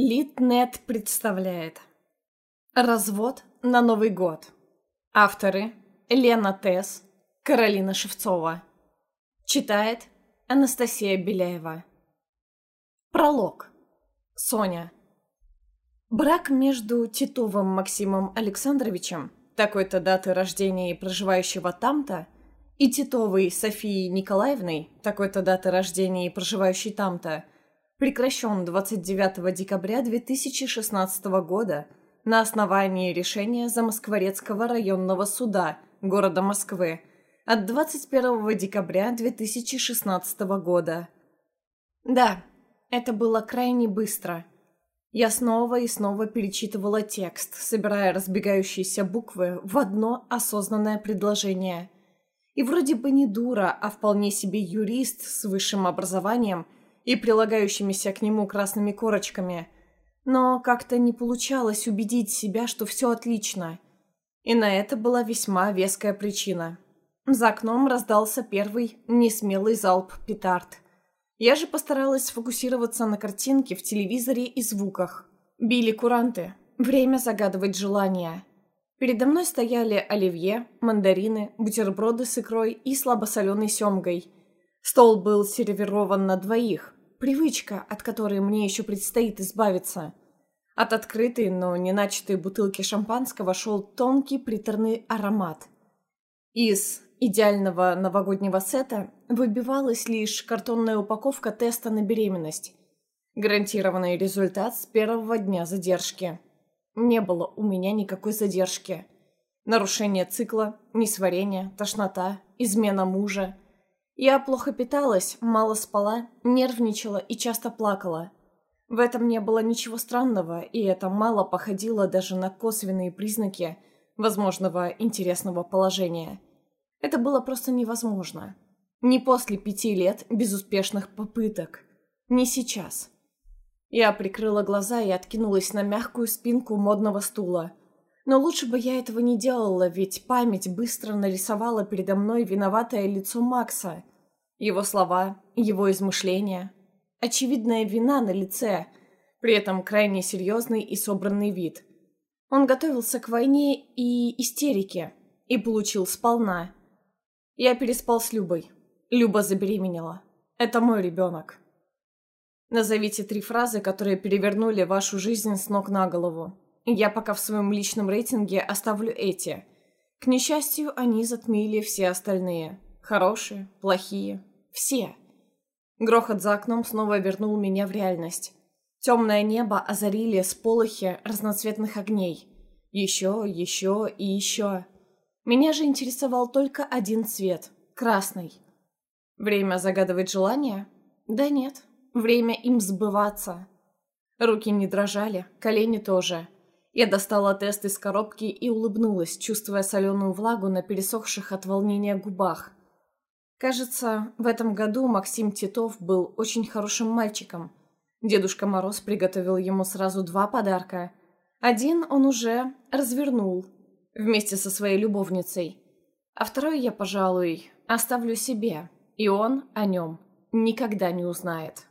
Литнет представляет. Развод на Новый год. Авторы Лена Тесс, Каролина Шевцова. Читает Анастасия Беляева. Пролог. Соня. Брак между Титовым Максимом Александровичем, такой-то даты рождения и проживающего там-то, и Титовой Софией Николаевной, такой-то даты рождения и проживающей там-то – прекращен 29 декабря 2016 года на основании решения Замоскворецкого районного суда города Москвы от 21 декабря 2016 года. Да, это было крайне быстро. Я снова и снова перечитывала текст, собирая разбегающиеся буквы в одно осознанное предложение. И вроде бы не дура, а вполне себе юрист с высшим образованием – и прилагающимися к нему красными корочками. Но как-то не получалось убедить себя, что все отлично. И на это была весьма веская причина. За окном раздался первый несмелый залп петард. Я же постаралась сфокусироваться на картинке в телевизоре и звуках. Били куранты. Время загадывать желания. Передо мной стояли оливье, мандарины, бутерброды с икрой и слабосоленой семгой. Стол был сервирован на двоих, Привычка, от которой мне еще предстоит избавиться. От открытой, но не начатой бутылки шампанского шел тонкий приторный аромат. Из идеального новогоднего сета выбивалась лишь картонная упаковка теста на беременность. Гарантированный результат с первого дня задержки. Не было у меня никакой задержки. Нарушение цикла, несварение, тошнота, измена мужа – я плохо питалась, мало спала, нервничала и часто плакала. В этом не было ничего странного, и это мало походило даже на косвенные признаки возможного интересного положения. Это было просто невозможно. Не после пяти лет безуспешных попыток. Не сейчас. Я прикрыла глаза и откинулась на мягкую спинку модного стула. Но лучше бы я этого не делала, ведь память быстро нарисовала передо мной виноватое лицо Макса. Его слова, его измышления. Очевидная вина на лице, при этом крайне серьезный и собранный вид. Он готовился к войне и истерике, и получил сполна. Я переспал с Любой. Люба забеременела. Это мой ребенок. Назовите три фразы, которые перевернули вашу жизнь с ног на голову. Я пока в своем личном рейтинге оставлю эти. К несчастью, они затмили все остальные. Хорошие, плохие, все. Грохот за окном снова вернул меня в реальность. Темное небо озарили сполохи разноцветных огней. Еще, еще и еще. Меня же интересовал только один цвет — красный. Время загадывать желания? Да нет, время им сбываться. Руки не дрожали, колени тоже. Я достала тест из коробки и улыбнулась, чувствуя соленую влагу на пересохших от волнения губах. Кажется, в этом году Максим Титов был очень хорошим мальчиком. Дедушка Мороз приготовил ему сразу два подарка. Один он уже развернул вместе со своей любовницей. А второй я, пожалуй, оставлю себе, и он о нем никогда не узнает.